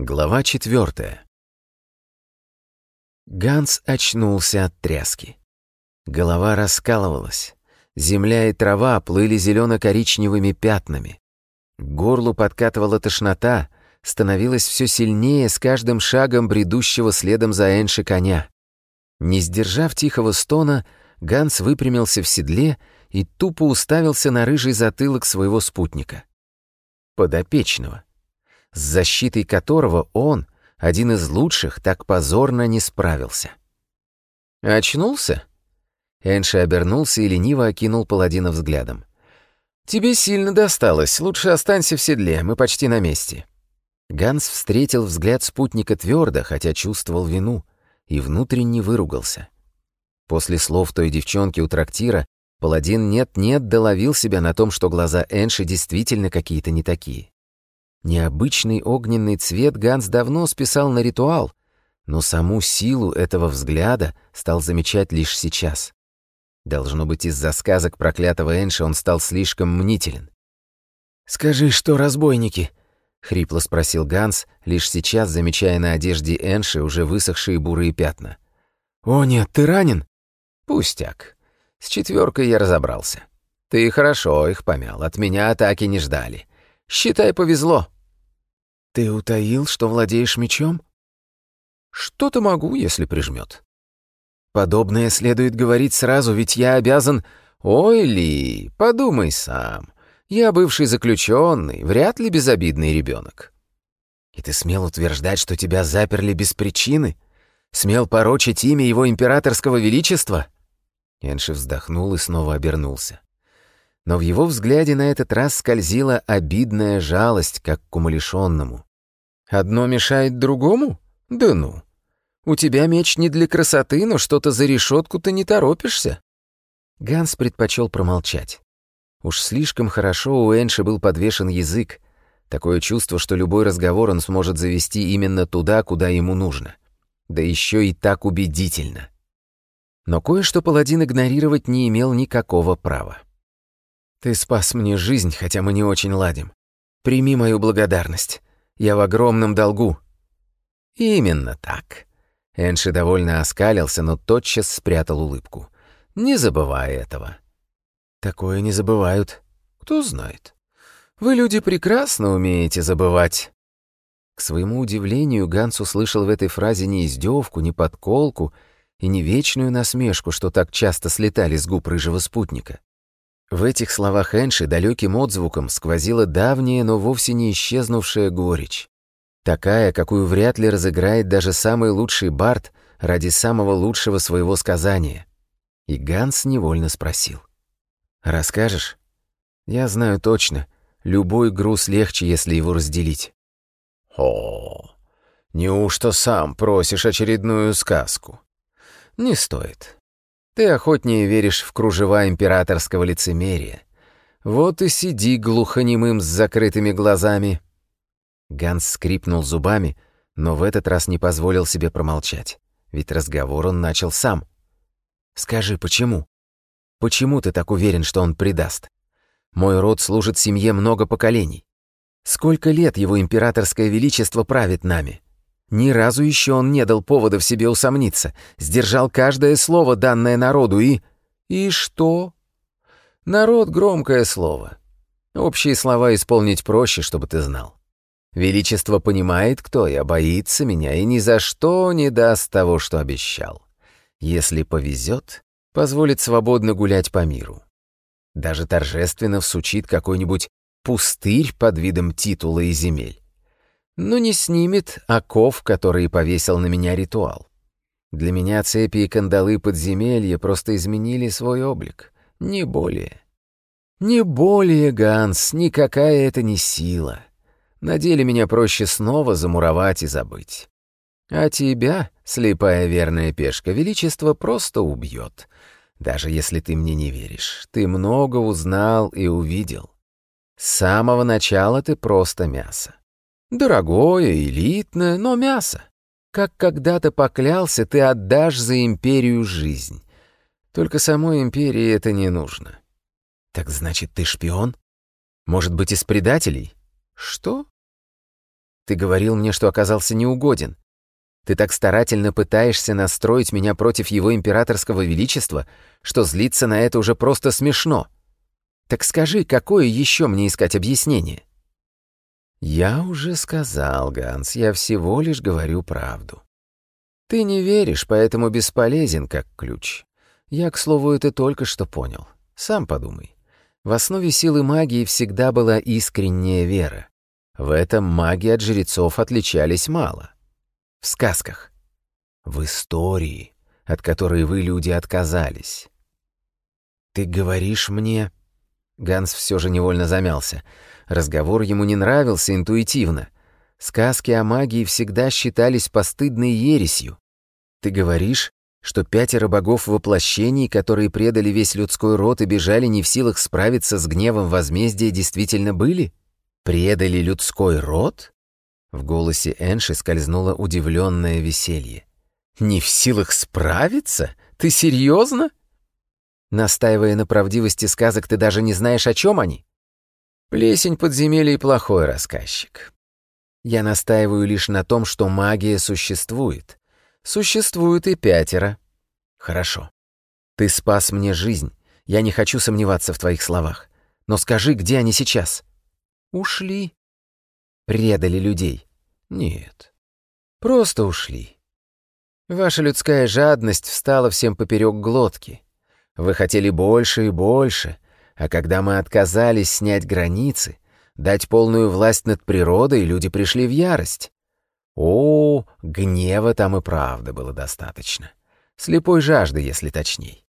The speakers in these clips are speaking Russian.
Глава четвертая. Ганс очнулся от тряски. Голова раскалывалась. Земля и трава плыли зелено-коричневыми пятнами. К горлу подкатывала тошнота, становилась все сильнее с каждым шагом бредущего следом за Энши коня. Не сдержав тихого стона, Ганс выпрямился в седле и тупо уставился на рыжий затылок своего спутника. Подопечного с защитой которого он, один из лучших, так позорно не справился. «Очнулся?» Энши обернулся и лениво окинул паладина взглядом. «Тебе сильно досталось. Лучше останься в седле, мы почти на месте». Ганс встретил взгляд спутника твердо, хотя чувствовал вину, и внутренне выругался. После слов той девчонки у трактира паладин нет-нет доловил себя на том, что глаза Энши действительно какие-то не такие. Необычный огненный цвет Ганс давно списал на ритуал, но саму силу этого взгляда стал замечать лишь сейчас. Должно быть, из-за сказок проклятого Энша он стал слишком мнителен. «Скажи, что разбойники?» — хрипло спросил Ганс, лишь сейчас замечая на одежде Энши уже высохшие бурые пятна. «О нет, ты ранен?» «Пустяк. С четверкой я разобрался. Ты хорошо их помял, от меня атаки не ждали. Считай, повезло». Ты утаил, что владеешь мечом? Что то могу, если прижмет. Подобное следует говорить сразу, ведь я обязан... Ой, Ли, подумай сам. Я бывший заключенный, вряд ли безобидный ребенок. И ты смел утверждать, что тебя заперли без причины? Смел порочить имя его императорского величества?» Энши вздохнул и снова обернулся. Но в его взгляде на этот раз скользила обидная жалость, как к умалишенному. «Одно мешает другому? Да ну! У тебя меч не для красоты, но что-то за решетку ты не торопишься!» Ганс предпочел промолчать. Уж слишком хорошо у Энши был подвешен язык. Такое чувство, что любой разговор он сможет завести именно туда, куда ему нужно. Да еще и так убедительно. Но кое-что паладин игнорировать не имел никакого права. Ты спас мне жизнь, хотя мы не очень ладим. Прими мою благодарность. Я в огромном долгу». «Именно так». Энши довольно оскалился, но тотчас спрятал улыбку. «Не забывай этого». «Такое не забывают. Кто знает. Вы, люди, прекрасно умеете забывать». К своему удивлению, Ганс услышал в этой фразе не издевку, не подколку и не вечную насмешку, что так часто слетали с губ рыжего спутника. В этих словах Энши далеким отзвуком сквозила давняя, но вовсе не исчезнувшая горечь. Такая, какую вряд ли разыграет даже самый лучший Барт ради самого лучшего своего сказания. И Ганс невольно спросил. «Расскажешь?» «Я знаю точно. Любой груз легче, если его разделить». «О, неужто сам просишь очередную сказку?» «Не стоит. Ты охотнее веришь в кружева императорского лицемерия. Вот и сиди глухонемым с закрытыми глазами». Ганс скрипнул зубами, но в этот раз не позволил себе промолчать, ведь разговор он начал сам. «Скажи, почему? Почему ты так уверен, что он предаст? Мой род служит семье много поколений. Сколько лет его императорское величество правит нами? Ни разу еще он не дал повода в себе усомниться, сдержал каждое слово, данное народу, и... И что? Народ — громкое слово. Общие слова исполнить проще, чтобы ты знал. Величество понимает, кто я, боится меня и ни за что не даст того, что обещал. Если повезет, позволит свободно гулять по миру. Даже торжественно всучит какой-нибудь пустырь под видом титула и земель. Ну не снимет а оков, который повесил на меня ритуал. Для меня цепи и кандалы подземелья просто изменили свой облик, не более. Не более, Ганс, никакая это не сила. На деле меня проще снова замуровать и забыть. А тебя, слепая верная пешка, величество просто убьет. Даже если ты мне не веришь, ты много узнал и увидел. С самого начала ты просто мясо. Дорогое элитное, но мясо. Как когда-то поклялся, ты отдашь за империю жизнь. Только самой империи это не нужно. Так значит, ты шпион? Может быть, из предателей? Что? Ты говорил мне, что оказался неугоден. Ты так старательно пытаешься настроить меня против его императорского величества, что злиться на это уже просто смешно. Так скажи, какое еще мне искать объяснение? Я уже сказал, Ганс, я всего лишь говорю правду. Ты не веришь, поэтому бесполезен как ключ. Я, к слову, это только что понял. Сам подумай. В основе силы магии всегда была искренняя вера. В этом маги от жрецов отличались мало. В сказках. В истории, от которой вы, люди, отказались. Ты говоришь мне, Ганс все же невольно замялся. Разговор ему не нравился интуитивно. Сказки о магии всегда считались постыдной ересью. Ты говоришь, что пятеро богов воплощений, которые предали весь людской род и бежали не в силах справиться с гневом возмездия, действительно были? Предали людской род? В голосе Энши скользнуло удивленное веселье. «Не в силах справиться? Ты серьезно? Настаивая на правдивости сказок, ты даже не знаешь, о чем они. Плесень подземелий — плохой рассказчик. Я настаиваю лишь на том, что магия существует. Существует и пятеро. Хорошо. Ты спас мне жизнь. Я не хочу сомневаться в твоих словах. Но скажи, где они сейчас? Ушли. Предали людей. Нет. Просто ушли. Ваша людская жадность встала всем поперек глотки. Вы хотели больше и больше, а когда мы отказались снять границы, дать полную власть над природой, люди пришли в ярость. О, гнева там и правда было достаточно. Слепой жажды, если точней.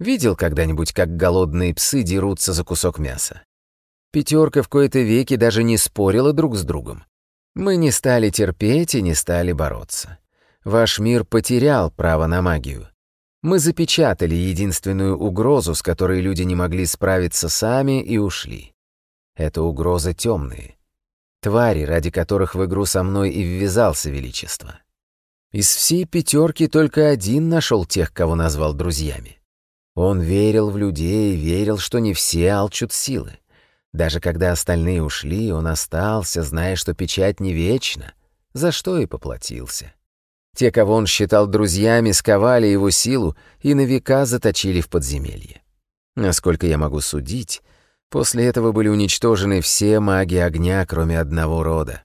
Видел когда-нибудь, как голодные псы дерутся за кусок мяса? Пятерка в кои-то веки даже не спорила друг с другом. Мы не стали терпеть и не стали бороться. Ваш мир потерял право на магию. Мы запечатали единственную угрозу, с которой люди не могли справиться сами, и ушли. Это угрозы темные. Твари, ради которых в игру со мной и ввязался Величество. Из всей пятерки только один нашел тех, кого назвал друзьями. Он верил в людей, верил, что не все алчут силы. Даже когда остальные ушли, он остался, зная, что печать не вечна, за что и поплатился. Те, кого он считал друзьями, сковали его силу и на века заточили в подземелье. Насколько я могу судить, после этого были уничтожены все маги огня, кроме одного рода.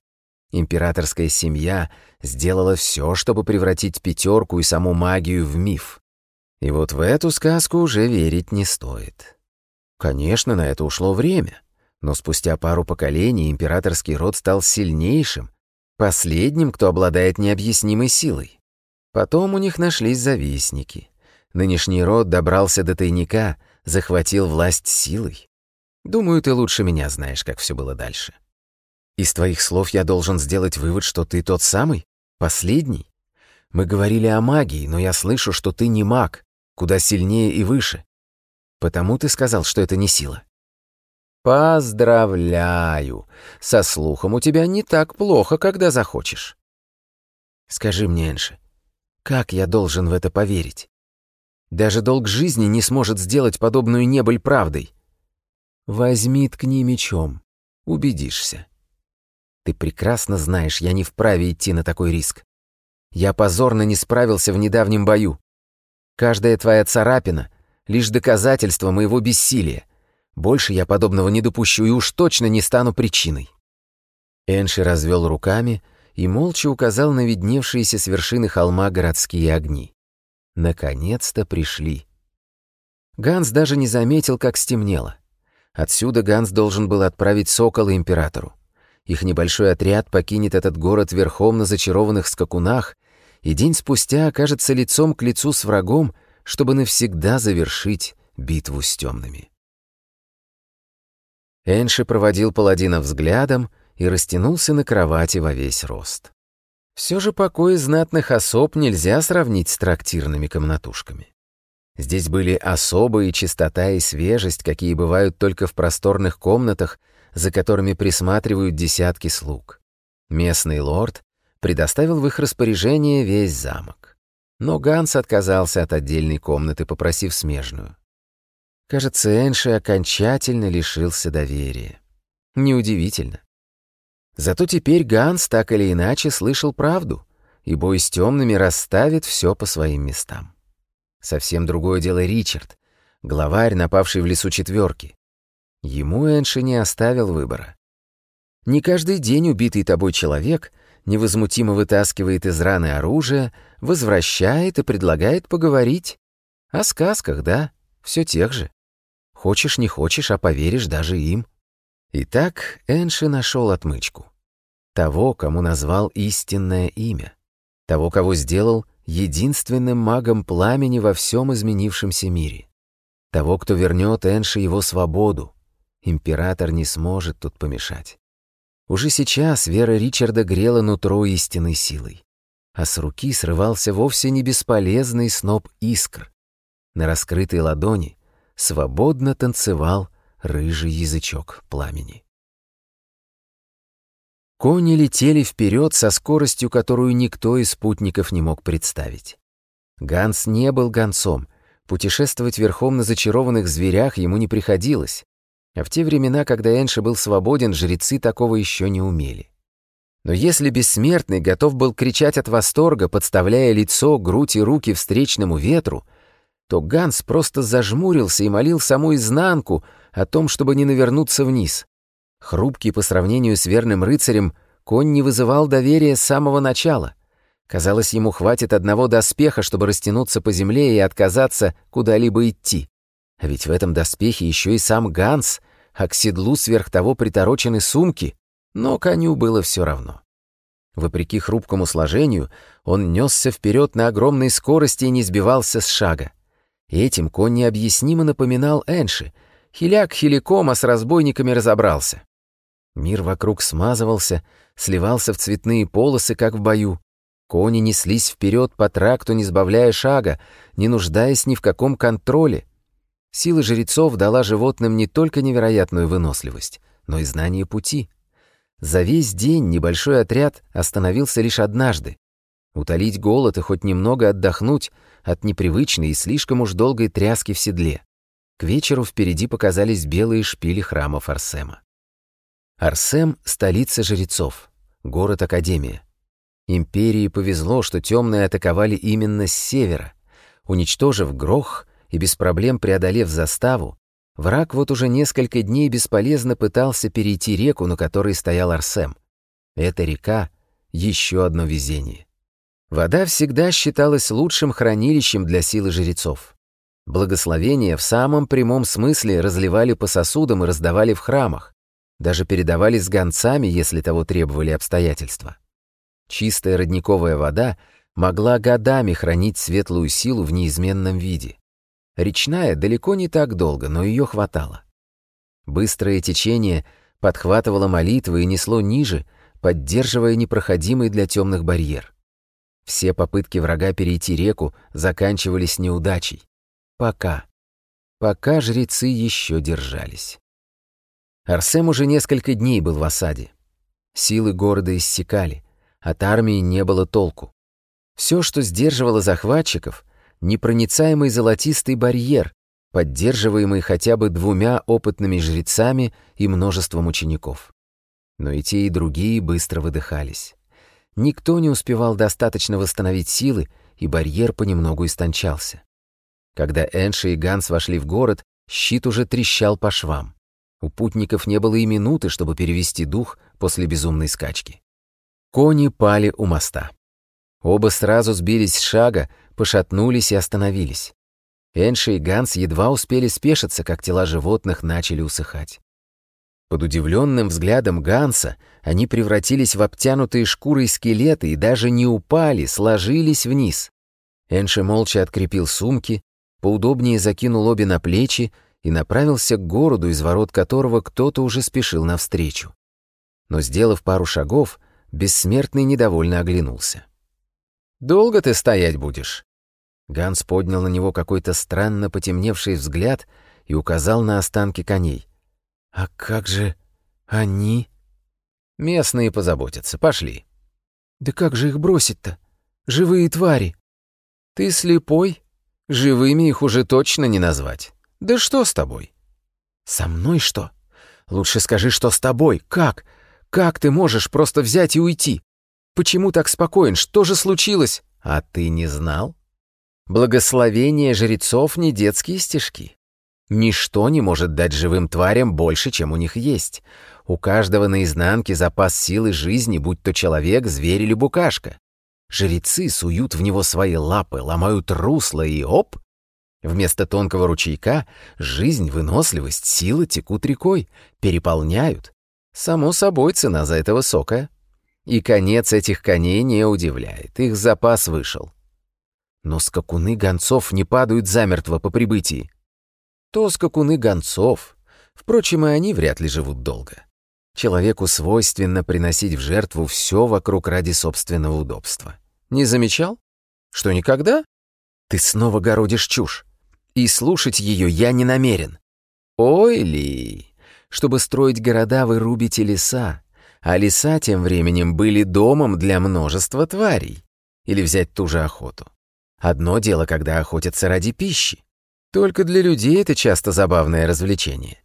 Императорская семья сделала все, чтобы превратить пятерку и саму магию в миф. И вот в эту сказку уже верить не стоит. Конечно, на это ушло время. Но спустя пару поколений императорский род стал сильнейшим последним, кто обладает необъяснимой силой. Потом у них нашлись завистники. Нынешний род добрался до тайника, захватил власть силой. Думаю, ты лучше меня знаешь, как все было дальше. Из твоих слов я должен сделать вывод, что ты тот самый, последний. Мы говорили о магии, но я слышу, что ты не маг, куда сильнее и выше. Потому ты сказал, что это не сила. «Поздравляю! Со слухом у тебя не так плохо, когда захочешь». «Скажи мне, Энши, как я должен в это поверить? Даже долг жизни не сможет сделать подобную небыль правдой». «Возьми ткни мечом, убедишься». «Ты прекрасно знаешь, я не вправе идти на такой риск. Я позорно не справился в недавнем бою. Каждая твоя царапина — лишь доказательство моего бессилия» Больше я подобного не допущу и уж точно не стану причиной». Энши развел руками и молча указал на видневшиеся с вершины холма городские огни. Наконец-то пришли. Ганс даже не заметил, как стемнело. Отсюда Ганс должен был отправить сокола императору. Их небольшой отряд покинет этот город верхом на зачарованных скакунах, и день спустя окажется лицом к лицу с врагом, чтобы навсегда завершить битву с темными. Энши проводил паладина взглядом и растянулся на кровати во весь рост. Все же покои знатных особ нельзя сравнить с трактирными комнатушками. Здесь были особые чистота и свежесть, какие бывают только в просторных комнатах, за которыми присматривают десятки слуг. Местный лорд предоставил в их распоряжение весь замок. Но Ганс отказался от отдельной комнаты, попросив смежную. Кажется, Энши окончательно лишился доверия. Неудивительно. Зато теперь Ганс так или иначе слышал правду, и бой с темными расставит все по своим местам. Совсем другое дело Ричард, главарь, напавший в лесу четверки. Ему Энши не оставил выбора. Не каждый день убитый тобой человек невозмутимо вытаскивает из раны оружие, возвращает и предлагает поговорить. О сказках, да? все тех же. Хочешь, не хочешь, а поверишь даже им. Итак, Энши нашел отмычку. Того, кому назвал истинное имя. Того, кого сделал единственным магом пламени во всем изменившемся мире. Того, кто вернет Энши его свободу. Император не сможет тут помешать. Уже сейчас вера Ричарда грела нутро истинной силой. А с руки срывался вовсе не бесполезный сноп искр. На раскрытой ладони свободно танцевал рыжий язычок пламени. Кони летели вперед со скоростью, которую никто из спутников не мог представить. Ганс не был гонцом, путешествовать верхом на зачарованных зверях ему не приходилось, а в те времена, когда Энши был свободен, жрецы такого еще не умели. Но если бессмертный готов был кричать от восторга, подставляя лицо, грудь и руки встречному ветру, то Ганс просто зажмурился и молил саму изнанку о том, чтобы не навернуться вниз. Хрупкий по сравнению с верным рыцарем, конь не вызывал доверия с самого начала. Казалось, ему хватит одного доспеха, чтобы растянуться по земле и отказаться куда-либо идти. А ведь в этом доспехе еще и сам Ганс, а к седлу сверх того приторочены сумки. Но коню было все равно. Вопреки хрупкому сложению, он несся вперед на огромной скорости и не сбивался с шага. Этим конь необъяснимо напоминал Энши. Хиляк хиликома с разбойниками разобрался. Мир вокруг смазывался, сливался в цветные полосы, как в бою. Кони неслись вперед по тракту, не сбавляя шага, не нуждаясь ни в каком контроле. Сила жрецов дала животным не только невероятную выносливость, но и знание пути. За весь день небольшой отряд остановился лишь однажды, утолить голод и хоть немного отдохнуть от непривычной и слишком уж долгой тряски в седле. К вечеру впереди показались белые шпили храмов Арсема. Арсем — столица жрецов, город-академия. Империи повезло, что темные атаковали именно с севера. Уничтожив Грох и без проблем преодолев заставу, враг вот уже несколько дней бесполезно пытался перейти реку, на которой стоял Арсем. Эта река — еще одно везение. Вода всегда считалась лучшим хранилищем для силы жрецов. Благословения в самом прямом смысле разливали по сосудам и раздавали в храмах, даже передавались гонцами, если того требовали обстоятельства. Чистая родниковая вода могла годами хранить светлую силу в неизменном виде. Речная далеко не так долго, но ее хватало. Быстрое течение подхватывало молитвы и несло ниже, поддерживая непроходимый для темных барьер. Все попытки врага перейти реку заканчивались неудачей. Пока. Пока жрецы еще держались. Арсем уже несколько дней был в осаде. Силы города иссякали, от армии не было толку. Все, что сдерживало захватчиков, непроницаемый золотистый барьер, поддерживаемый хотя бы двумя опытными жрецами и множеством учеников. Но и те, и другие быстро выдыхались. Никто не успевал достаточно восстановить силы, и барьер понемногу истончался. Когда Энши и Ганс вошли в город, щит уже трещал по швам. У путников не было и минуты, чтобы перевести дух после безумной скачки. Кони пали у моста. Оба сразу сбились с шага, пошатнулись и остановились. Энши и Ганс едва успели спешиться, как тела животных начали усыхать. Под удивленным взглядом Ганса они превратились в обтянутые шкурой скелеты и даже не упали, сложились вниз. Энши молча открепил сумки, поудобнее закинул обе на плечи и направился к городу, из ворот которого кто-то уже спешил навстречу. Но, сделав пару шагов, бессмертный недовольно оглянулся. «Долго ты стоять будешь?» Ганс поднял на него какой-то странно потемневший взгляд и указал на останки коней. «А как же они?» «Местные позаботятся. Пошли». «Да как же их бросить-то? Живые твари!» «Ты слепой? Живыми их уже точно не назвать. Да что с тобой?» «Со мной что? Лучше скажи, что с тобой. Как? Как ты можешь просто взять и уйти? Почему так спокоен? Что же случилось?» «А ты не знал?» «Благословение жрецов — не детские стишки. Ничто не может дать живым тварям больше, чем у них есть. У каждого наизнанке запас силы жизни, будь то человек, зверь или букашка. Жрецы суют в него свои лапы, ломают русло и оп! Вместо тонкого ручейка жизнь, выносливость, сила текут рекой, переполняют. Само собой, цена за это высокая. И конец этих коней не удивляет, их запас вышел. Но скакуны гонцов не падают замертво по прибытии то скакуны гонцов. Впрочем, и они вряд ли живут долго. Человеку свойственно приносить в жертву все вокруг ради собственного удобства. Не замечал? Что никогда? Ты снова городишь чушь. И слушать ее я не намерен. Ой ли! Чтобы строить города, вы рубите леса. А леса тем временем были домом для множества тварей. Или взять ту же охоту. Одно дело, когда охотятся ради пищи. Только для людей это часто забавное развлечение.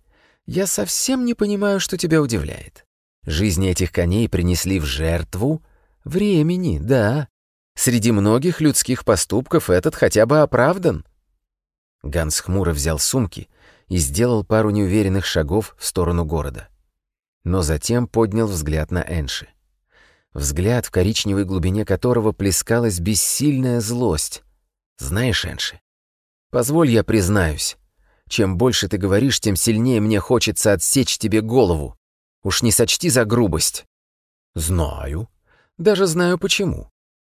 Я совсем не понимаю, что тебя удивляет. Жизни этих коней принесли в жертву времени, да. Среди многих людских поступков этот хотя бы оправдан. Ганс хмуро взял сумки и сделал пару неуверенных шагов в сторону города. Но затем поднял взгляд на Энши. Взгляд, в коричневой глубине которого плескалась бессильная злость. «Знаешь, Энши, Позволь я признаюсь. Чем больше ты говоришь, тем сильнее мне хочется отсечь тебе голову. Уж не сочти за грубость. Знаю. Даже знаю почему.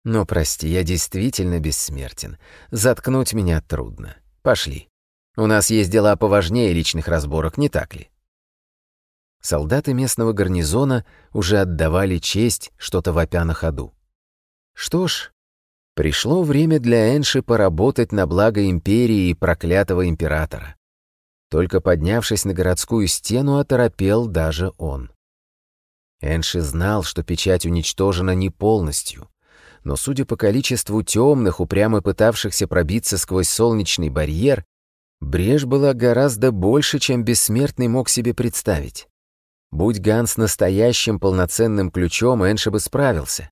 Но прости, я действительно бессмертен. Заткнуть меня трудно. Пошли. У нас есть дела поважнее личных разборок, не так ли? Солдаты местного гарнизона уже отдавали честь, что-то вопя на ходу. Что ж, Пришло время для Энши поработать на благо империи и проклятого императора. Только поднявшись на городскую стену, оторопел даже он. Энши знал, что печать уничтожена не полностью, но, судя по количеству темных, упрямо пытавшихся пробиться сквозь солнечный барьер, брешь была гораздо больше, чем бессмертный мог себе представить. Будь Ганс настоящим полноценным ключом, Энши бы справился.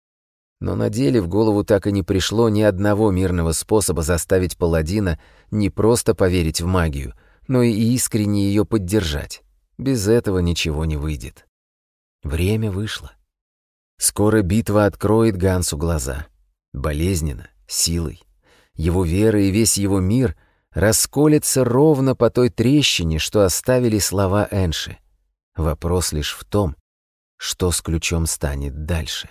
Но на деле в голову так и не пришло ни одного мирного способа заставить паладина не просто поверить в магию, но и искренне ее поддержать. Без этого ничего не выйдет. Время вышло. Скоро битва откроет Гансу глаза. Болезненно, силой. Его вера и весь его мир расколется ровно по той трещине, что оставили слова Энши. Вопрос лишь в том, что с ключом станет дальше.